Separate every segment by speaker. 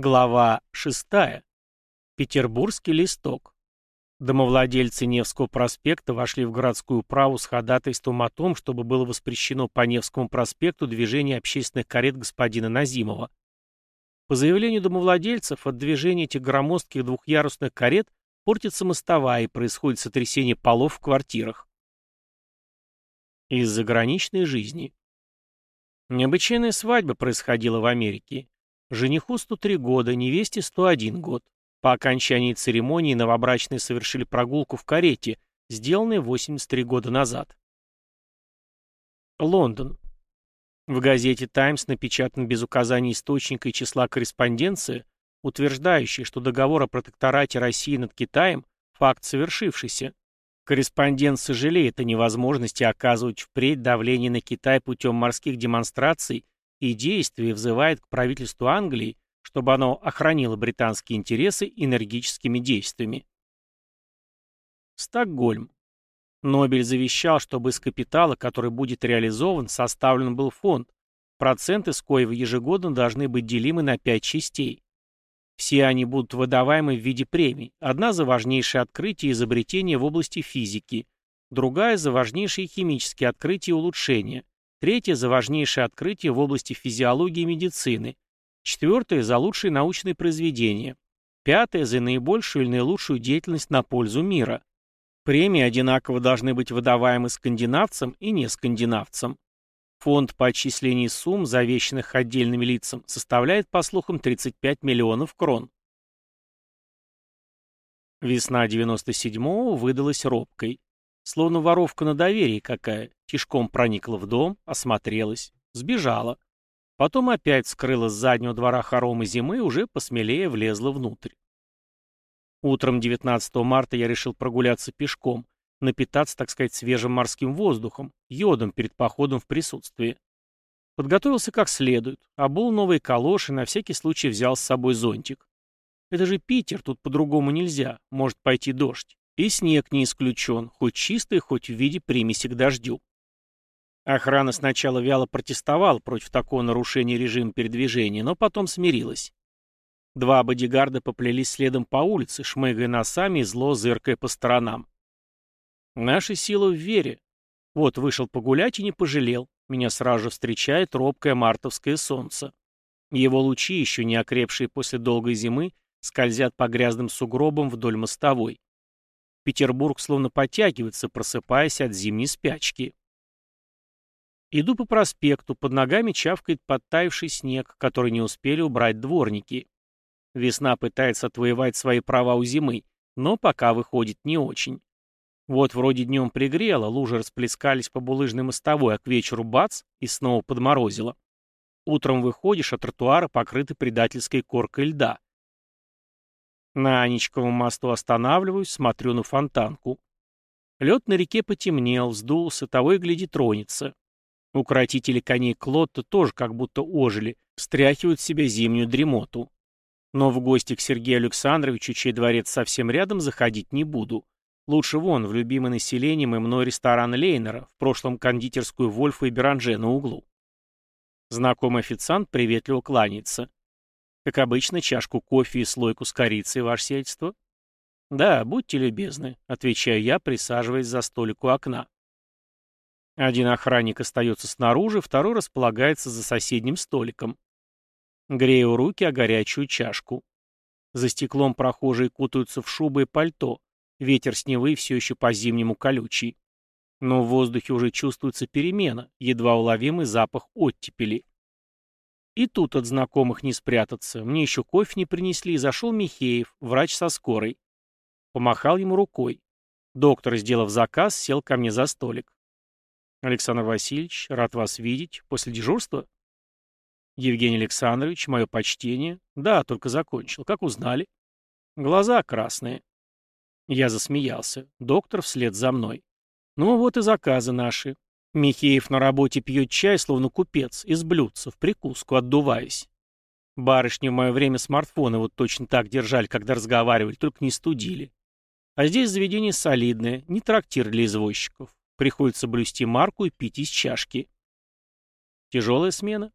Speaker 1: Глава 6. Петербургский листок. Домовладельцы Невского проспекта вошли в городскую праву с ходатайством о том, чтобы было воспрещено по Невскому проспекту движение общественных карет господина Назимова. По заявлению домовладельцев, от движения этих громоздких двухъярусных карет портится мостовая и происходит сотрясение полов в квартирах. Из заграничной жизни. Необычайная свадьба происходила в Америке. Жениху 103 года, невесте 101 год. По окончании церемонии новобрачные совершили прогулку в карете, сделанной 83 года назад. Лондон. В газете «Таймс» напечатан без указания источника и числа корреспонденции, утверждающий, что договор о протекторате России над Китаем – факт совершившийся. Корреспондент сожалеет о невозможности оказывать впредь давление на Китай путем морских демонстраций и действий взывает к правительству Англии, чтобы оно охранило британские интересы энергическими действиями. Стокгольм. Нобель завещал, чтобы из капитала, который будет реализован, составлен был фонд, проценты с коего ежегодно должны быть делимы на пять частей. Все они будут выдаваемы в виде премий. Одна за важнейшее открытие и изобретение в области физики, другая за важнейшие химические открытия и улучшения, Третье – за важнейшее открытие в области физиологии и медицины. Четвертое – за лучшие научные произведения. Пятое – за наибольшую или наилучшую деятельность на пользу мира. Премии одинаково должны быть выдаваемы скандинавцам и не скандинавцам. Фонд по отчислению сумм, завещанных отдельными лицам, составляет, по слухам, 35 миллионов крон. Весна 97-го выдалась робкой. Словно воровка на доверии какая. Тишком проникла в дом, осмотрелась, сбежала. Потом опять скрылась с заднего двора хоромы зимы и уже посмелее влезла внутрь. Утром 19 марта я решил прогуляться пешком, напитаться, так сказать, свежим морским воздухом, йодом перед походом в присутствии. Подготовился как следует, обул новые калоши, на всякий случай взял с собой зонтик. Это же Питер, тут по-другому нельзя, может пойти дождь. И снег не исключен, хоть чистый, хоть в виде примеси к дождю. Охрана сначала вяло протестовала против такого нарушения режима передвижения, но потом смирилась. Два бодигарда поплелись следом по улице, шмыгая носами и зло зыркая по сторонам. Наша сила в вере. Вот вышел погулять и не пожалел. Меня сразу же встречает робкое мартовское солнце. Его лучи, еще не окрепшие после долгой зимы, скользят по грязным сугробам вдоль мостовой. Петербург словно подтягивается, просыпаясь от зимней спячки. Иду по проспекту, под ногами чавкает подтаявший снег, который не успели убрать дворники. Весна пытается отвоевать свои права у зимы, но пока выходит не очень. Вот вроде днем пригрело, лужи расплескались по булыжной мостовой, а к вечеру бац, и снова подморозило. Утром выходишь, а тротуары покрыты предательской коркой льда. На Анечковом мосту останавливаюсь, смотрю на фонтанку. Лед на реке потемнел, сдулся, того и гляди тронется. Укротители коней Клотта тоже как будто ожили, стряхивают в себя зимнюю дремоту. Но в гости к Сергею Александровичу, чей дворец совсем рядом, заходить не буду. Лучше вон, в любимый населением и мной ресторан Лейнера, в прошлом кондитерскую Вольфа и Беранже на углу. Знакомый официант приветливо кланяется. Как обычно, чашку кофе и слойку с корицей, ваше сельство? Да, будьте любезны, отвечаю я, присаживаясь за столик у окна. Один охранник остается снаружи, второй располагается за соседним столиком. Грею руки о горячую чашку. За стеклом прохожие кутаются в шубы и пальто. Ветер с Невы все еще по-зимнему колючий. Но в воздухе уже чувствуется перемена, едва уловимый запах оттепели. И тут от знакомых не спрятаться. Мне еще кофе не принесли, и зашел Михеев, врач со скорой. Помахал ему рукой. Доктор, сделав заказ, сел ко мне за столик. «Александр Васильевич, рад вас видеть. После дежурства?» «Евгений Александрович, мое почтение. Да, только закончил. Как узнали?» «Глаза красные». Я засмеялся. Доктор вслед за мной. «Ну вот и заказы наши. Михеев на работе пьет чай, словно купец, из блюдца, в прикуску, отдуваясь. Барышни в мое время смартфоны вот точно так держали, когда разговаривали, только не студили. А здесь заведение солидное, не трактир для извозчиков. Приходится блюсти марку и пить из чашки. Тяжелая смена?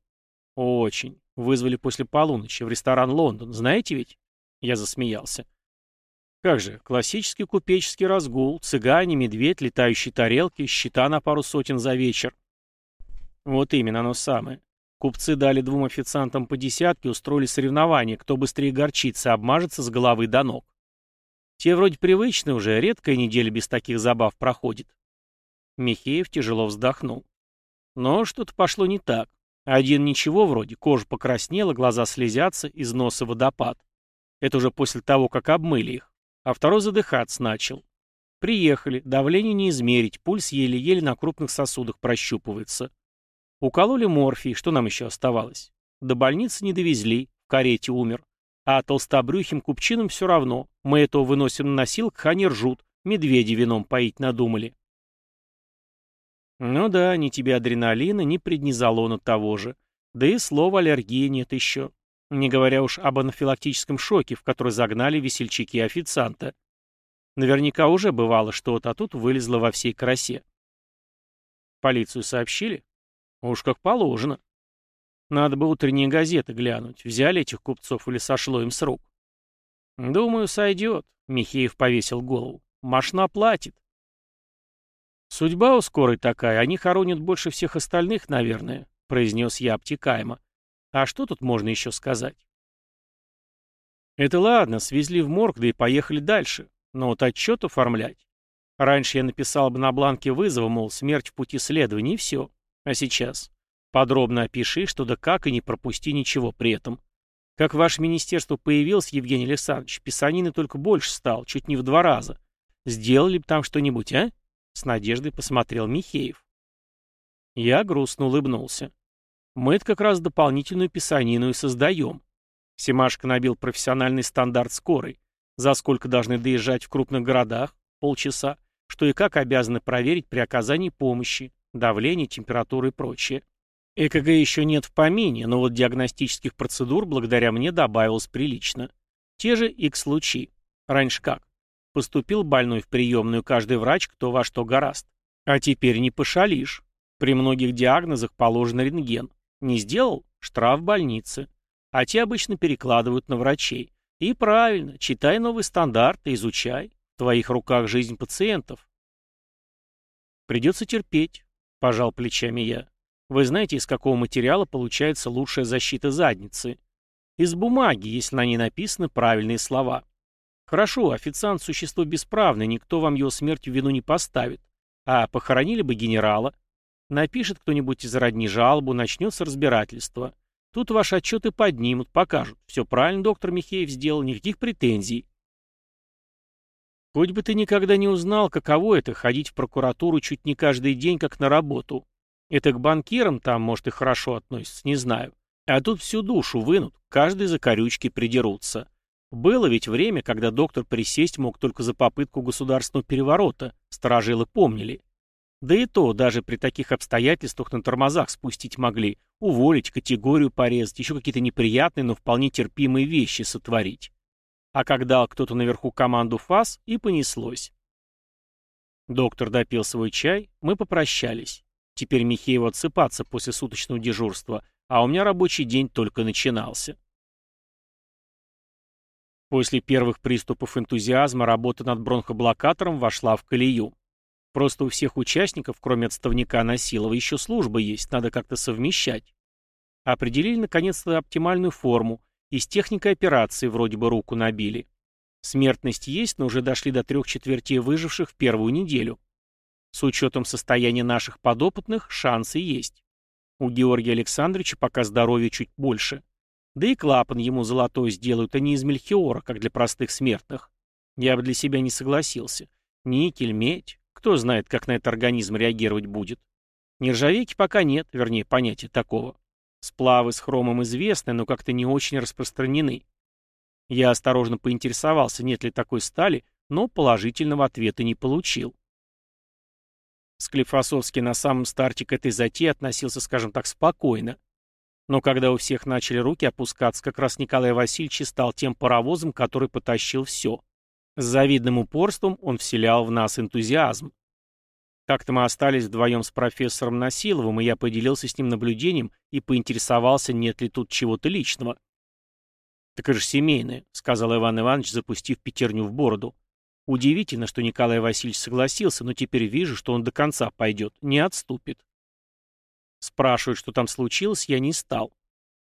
Speaker 1: Очень. Вызвали после полуночи в ресторан «Лондон». Знаете ведь?» Я засмеялся. Как же, классический купеческий разгул, цыгане, медведь, летающие тарелки, счета на пару сотен за вечер. Вот именно оно самое. Купцы дали двум официантам по десятке, устроили соревнование, кто быстрее горчится, обмажется с головы до ног. Те вроде привычны уже, редкая неделя без таких забав проходит. Михеев тяжело вздохнул. Но что-то пошло не так. Один ничего вроде, кожа покраснела, глаза слезятся, из носа водопад. Это уже после того, как обмыли их. А второй задыхаться начал. Приехали, давление не измерить, пульс еле-еле на крупных сосудах прощупывается. Укололи морфий, что нам еще оставалось? До больницы не довезли, в карете умер. А толстобрюхим купчинам все равно. Мы этого выносим на носилках, они ржут. Медведи вином поить надумали. Ну да, ни тебе адреналина, ни преднизолона того же. Да и слова аллергии нет еще. Не говоря уж об анафилактическом шоке, в который загнали весельчаки официанта. Наверняка уже бывало что-то, а тут вылезло во всей красе. Полицию сообщили? Уж как положено. Надо бы утренние газеты глянуть. Взяли этих купцов или сошло им с рук? Думаю, сойдет. Михеев повесил голову. Машна платит. «Судьба у скорой такая, они хоронят больше всех остальных, наверное», — произнес я обтекаемо. «А что тут можно еще сказать?» «Это ладно, свезли в морг, да и поехали дальше. Но вот отчет оформлять. Раньше я написал бы на бланке вызова, мол, смерть в пути следования, и все. А сейчас? Подробно опиши, что да как, и не пропусти ничего при этом. Как ваше министерство появилось, Евгений Александрович, писанины только больше стал, чуть не в два раза. Сделали бы там что-нибудь, а?» С надеждой посмотрел Михеев. Я грустно улыбнулся. Мы это как раз дополнительную писанину и создаем. Семашко набил профессиональный стандарт скорой. За сколько должны доезжать в крупных городах? Полчаса. Что и как обязаны проверить при оказании помощи, давление, температура и прочее. ЭКГ еще нет в помине, но вот диагностических процедур благодаря мне добавилось прилично. Те же X-лучи. Раньше как? Поступил больной в приемную каждый врач, кто во что гораст. А теперь не пошалишь. При многих диагнозах положен рентген. Не сделал – штраф больницы. А те обычно перекладывают на врачей. И правильно, читай новые стандарты, изучай. В твоих руках жизнь пациентов. Придется терпеть, пожал плечами я. Вы знаете, из какого материала получается лучшая защита задницы? Из бумаги, если на ней написаны правильные слова. Хорошо, официант – существо бесправное, никто вам его смертью вину не поставит. А похоронили бы генерала. Напишет кто-нибудь из родни жалобу, начнется разбирательство. Тут ваши отчеты поднимут, покажут. Все правильно доктор Михеев сделал, никаких претензий. Хоть бы ты никогда не узнал, каково это – ходить в прокуратуру чуть не каждый день, как на работу. Это к банкирам там, может, и хорошо относятся, не знаю. А тут всю душу вынут, каждый за корючки придерутся. Было ведь время, когда доктор присесть мог только за попытку государственного переворота, сторожилы помнили. Да и то, даже при таких обстоятельствах на тормозах спустить могли, уволить, категорию порезать, еще какие-то неприятные, но вполне терпимые вещи сотворить. А когда кто-то наверху команду ФАС, и понеслось. Доктор допил свой чай, мы попрощались. Теперь Михееву отсыпаться после суточного дежурства, а у меня рабочий день только начинался. После первых приступов энтузиазма работа над бронхоблокатором вошла в колею. Просто у всех участников, кроме отставника Насилова, еще служба есть, надо как-то совмещать. Определили, наконец-то, оптимальную форму, и с техникой операции вроде бы руку набили. Смертность есть, но уже дошли до трех четвертей выживших в первую неделю. С учетом состояния наших подопытных, шансы есть. У Георгия Александровича пока здоровье чуть больше. Да и клапан ему золотой сделают, а не из мельхиора, как для простых смертных. Я бы для себя не согласился. Никель, медь. Кто знает, как на этот организм реагировать будет. Нержавейки пока нет, вернее, понятия такого. Сплавы с хромом известны, но как-то не очень распространены. Я осторожно поинтересовался, нет ли такой стали, но положительного ответа не получил. Склифосовский на самом старте к этой затее относился, скажем так, спокойно. Но когда у всех начали руки опускаться, как раз Николай Васильевич стал тем паровозом, который потащил все. С завидным упорством он вселял в нас энтузиазм. Как-то мы остались вдвоем с профессором Насиловым, и я поделился с ним наблюдением и поинтересовался, нет ли тут чего-то личного. «Так же семейное», — сказал Иван Иванович, запустив пятерню в бороду. Удивительно, что Николай Васильевич согласился, но теперь вижу, что он до конца пойдет, не отступит. Спрашивать, что там случилось, я не стал.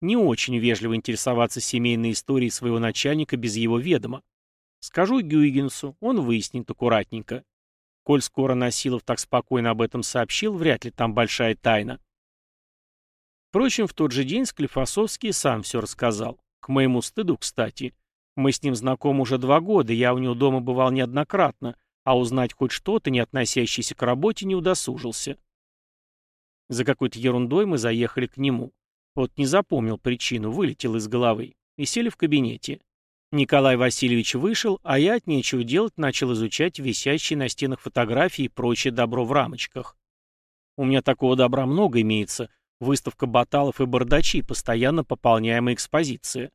Speaker 1: Не очень вежливо интересоваться семейной историей своего начальника без его ведома. Скажу Гюйгенсу, он выяснит аккуратненько. Коль скоро Насилов так спокойно об этом сообщил, вряд ли там большая тайна. Впрочем, в тот же день Склифосовский сам все рассказал. К моему стыду, кстати. Мы с ним знакомы уже два года, я у него дома бывал неоднократно, а узнать хоть что-то, не относящееся к работе, не удосужился. За какой-то ерундой мы заехали к нему. Вот не запомнил причину, вылетел из головы. И сели в кабинете. Николай Васильевич вышел, а я от нечего делать начал изучать висящие на стенах фотографии и прочее добро в рамочках. У меня такого добра много имеется. Выставка баталов и бардачи, постоянно пополняемая экспозиция.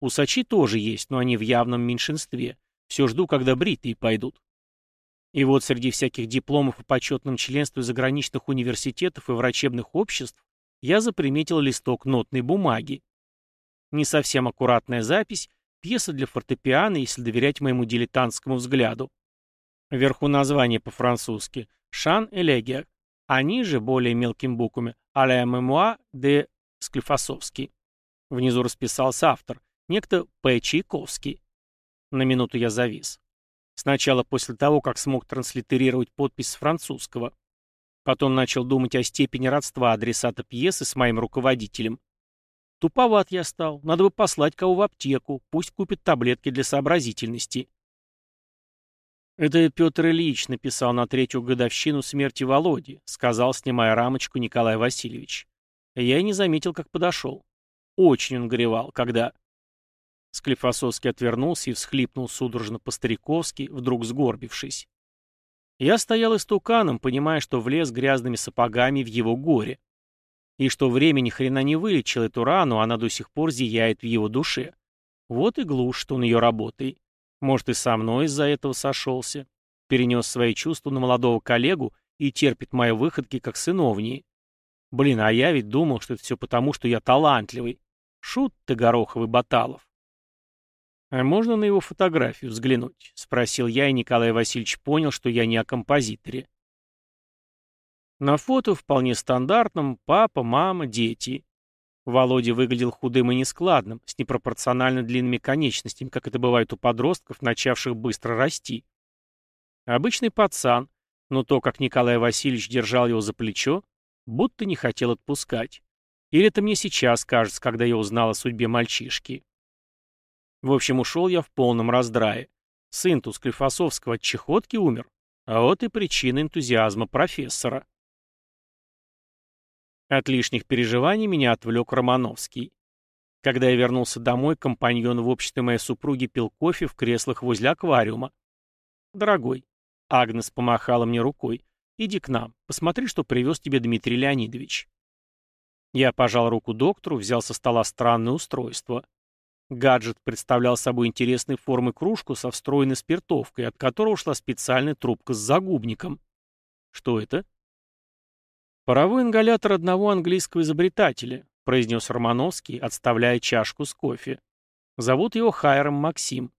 Speaker 1: Усачи тоже есть, но они в явном меньшинстве. Все жду, когда бритые пойдут. И вот среди всяких дипломов о почетном членстве заграничных университетов и врачебных обществ я заприметил листок нотной бумаги. Не совсем аккуратная запись, Пьеса для фортепиано, если доверять моему дилетантскому взгляду. Вверху название по-французски «Шан Элегия», а ниже, более мелкими буквами, «Аля мемуа де Склифосовский». Внизу расписался автор, некто П. Чайковский. На минуту я завис. Сначала после того, как смог транслитерировать подпись с французского. Потом начал думать о степени родства адресата пьесы с моим руководителем. Туповат я стал. Надо бы послать кого в аптеку. Пусть купит таблетки для сообразительности. Это Петр Ильич написал на третью годовщину смерти Володи, сказал, снимая рамочку Николай Васильевич. Я и не заметил, как подошел. Очень он горевал, когда... Склифосовский отвернулся и всхлипнул судорожно по-стариковски, вдруг сгорбившись. Я стоял истуканом, понимая, что влез грязными сапогами в его горе и что время ни хрена не вылечил эту рану, она до сих пор зияет в его душе. Вот и глушит он ее работой. Может, и со мной из-за этого сошелся. Перенес свои чувства на молодого коллегу и терпит мои выходки как сыновние. Блин, а я ведь думал, что это все потому, что я талантливый. Шут ты, Гороховый Баталов. «А можно на его фотографию взглянуть?» — спросил я, и Николай Васильевич понял, что я не о композиторе. На фото вполне стандартном папа, мама, дети. Володя выглядел худым и нескладным, с непропорционально длинными конечностями, как это бывает у подростков, начавших быстро расти. Обычный пацан, но то, как Николай Васильевич держал его за плечо, будто не хотел отпускать. Или это мне сейчас кажется, когда я узнал о судьбе мальчишки. В общем, ушел я в полном раздрае. Сын Тусклифосовского от чехотки умер, а вот и причина энтузиазма профессора. От лишних переживаний меня отвлек Романовский. Когда я вернулся домой, компаньон в обществе моей супруги пил кофе в креслах возле аквариума. «Дорогой», — Агнес помахала мне рукой, — «иди к нам, посмотри, что привез тебе Дмитрий Леонидович». Я пожал руку доктору, взял со стола странное устройство. Гаджет представлял собой интересной формы кружку со встроенной спиртовкой, от которой ушла специальная трубка с загубником. Что это? «Паровой ингалятор одного английского изобретателя», произнес Романовский, отставляя чашку с кофе. «Зовут его Хайром Максим.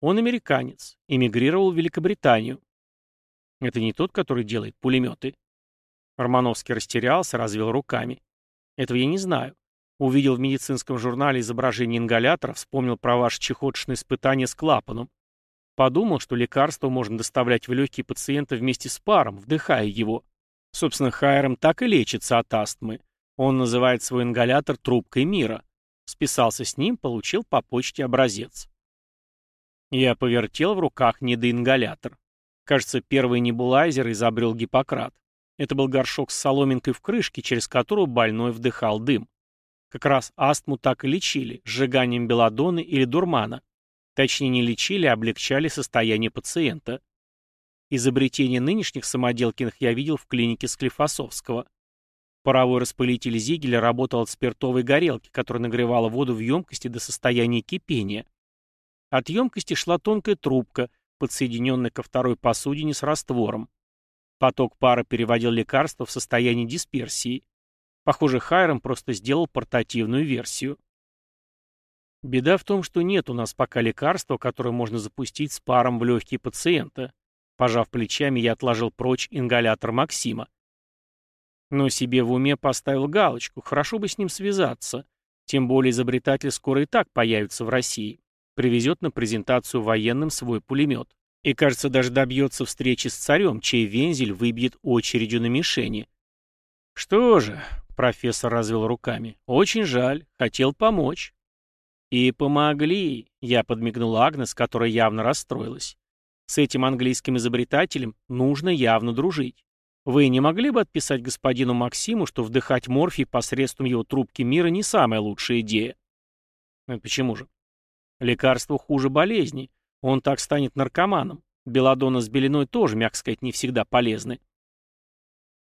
Speaker 1: Он американец, эмигрировал в Великобританию». «Это не тот, который делает пулеметы?» Романовский растерялся, развел руками. «Этого я не знаю. Увидел в медицинском журнале изображение ингалятора, вспомнил про ваше чехоточное испытание с клапаном. Подумал, что лекарство можно доставлять в легкие пациента вместе с паром, вдыхая его. Собственно, Хайрам так и лечится от астмы. Он называет свой ингалятор трубкой мира. Списался с ним, получил по почте образец. Я повертел в руках недоингалятор. Кажется, первый небулайзер изобрел Гиппократ. Это был горшок с соломинкой в крышке, через которую больной вдыхал дым. Как раз астму так и лечили, сжиганием белладонны или дурмана. Точнее, не лечили, а облегчали состояние пациента. Изобретение нынешних самоделкиных я видел в клинике Склифосовского. Паровой распылитель Зигеля работал от спиртовой горелки, которая нагревала воду в емкости до состояния кипения. От емкости шла тонкая трубка, подсоединенная ко второй посудине с раствором. Поток пара переводил лекарство в состояние дисперсии. Похоже, Хайрам просто сделал портативную версию. Беда в том, что нет у нас пока лекарства, которое можно запустить с паром в легкие пациента. Пожав плечами, я отложил прочь ингалятор Максима. Но себе в уме поставил галочку, хорошо бы с ним связаться. Тем более изобретатель скоро и так появится в России. Привезет на презентацию военным свой пулемет. И, кажется, даже добьется встречи с царем, чей вензель выбьет очередью на мишени. Что же, профессор развел руками, очень жаль, хотел помочь. «И помогли», — я подмигнул Агнес, которая явно расстроилась. «С этим английским изобретателем нужно явно дружить. Вы не могли бы отписать господину Максиму, что вдыхать морфий посредством его трубки мира не самая лучшая идея?» «Ну почему же?» «Лекарство хуже болезни. Он так станет наркоманом. Белладонна с белиной тоже, мягко сказать, не всегда полезны».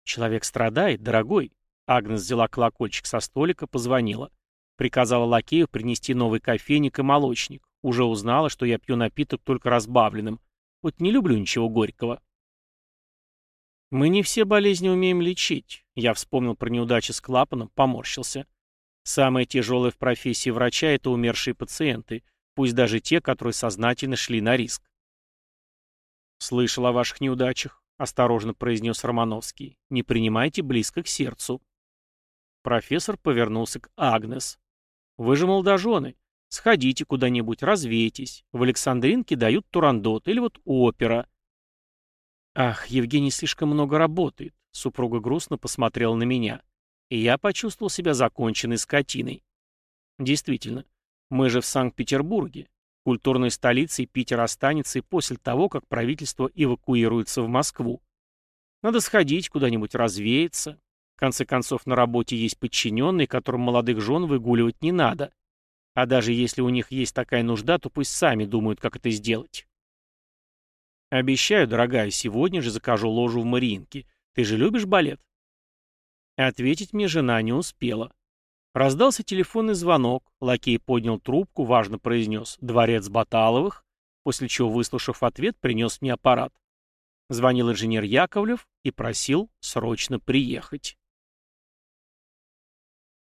Speaker 1: «Человек страдает, дорогой», — Агнес взяла колокольчик со столика, позвонила. Приказала лакею принести новый кофейник и молочник. Уже узнала, что я пью напиток только разбавленным. Вот не люблю ничего горького. Мы не все болезни умеем лечить. Я вспомнил про неудачи с клапаном, поморщился. Самое тяжелое в профессии врача – это умершие пациенты, пусть даже те, которые сознательно шли на риск. «Слышал о ваших неудачах», — осторожно произнес Романовский. «Не принимайте близко к сердцу». Профессор повернулся к Агнес. Вы же молодожены. Сходите куда-нибудь, развейтесь. В Александринке дают турандот или вот опера. Ах, Евгений слишком много работает. Супруга грустно посмотрела на меня. И я почувствовал себя законченной скотиной. Действительно, мы же в Санкт-Петербурге. Культурной столицей Питер останется и после того, как правительство эвакуируется в Москву. Надо сходить куда-нибудь развеяться, в конце концов, на работе есть подчиненные, которым молодых жен выгуливать не надо. А даже если у них есть такая нужда, то пусть сами думают, как это сделать. Обещаю, дорогая, сегодня же закажу ложу в Мариинке. Ты же любишь балет? Ответить мне жена не успела. Раздался телефонный звонок, лакей поднял трубку, важно произнес «Дворец Баталовых», после чего, выслушав ответ, принес мне аппарат. Звонил инженер Яковлев и просил срочно приехать.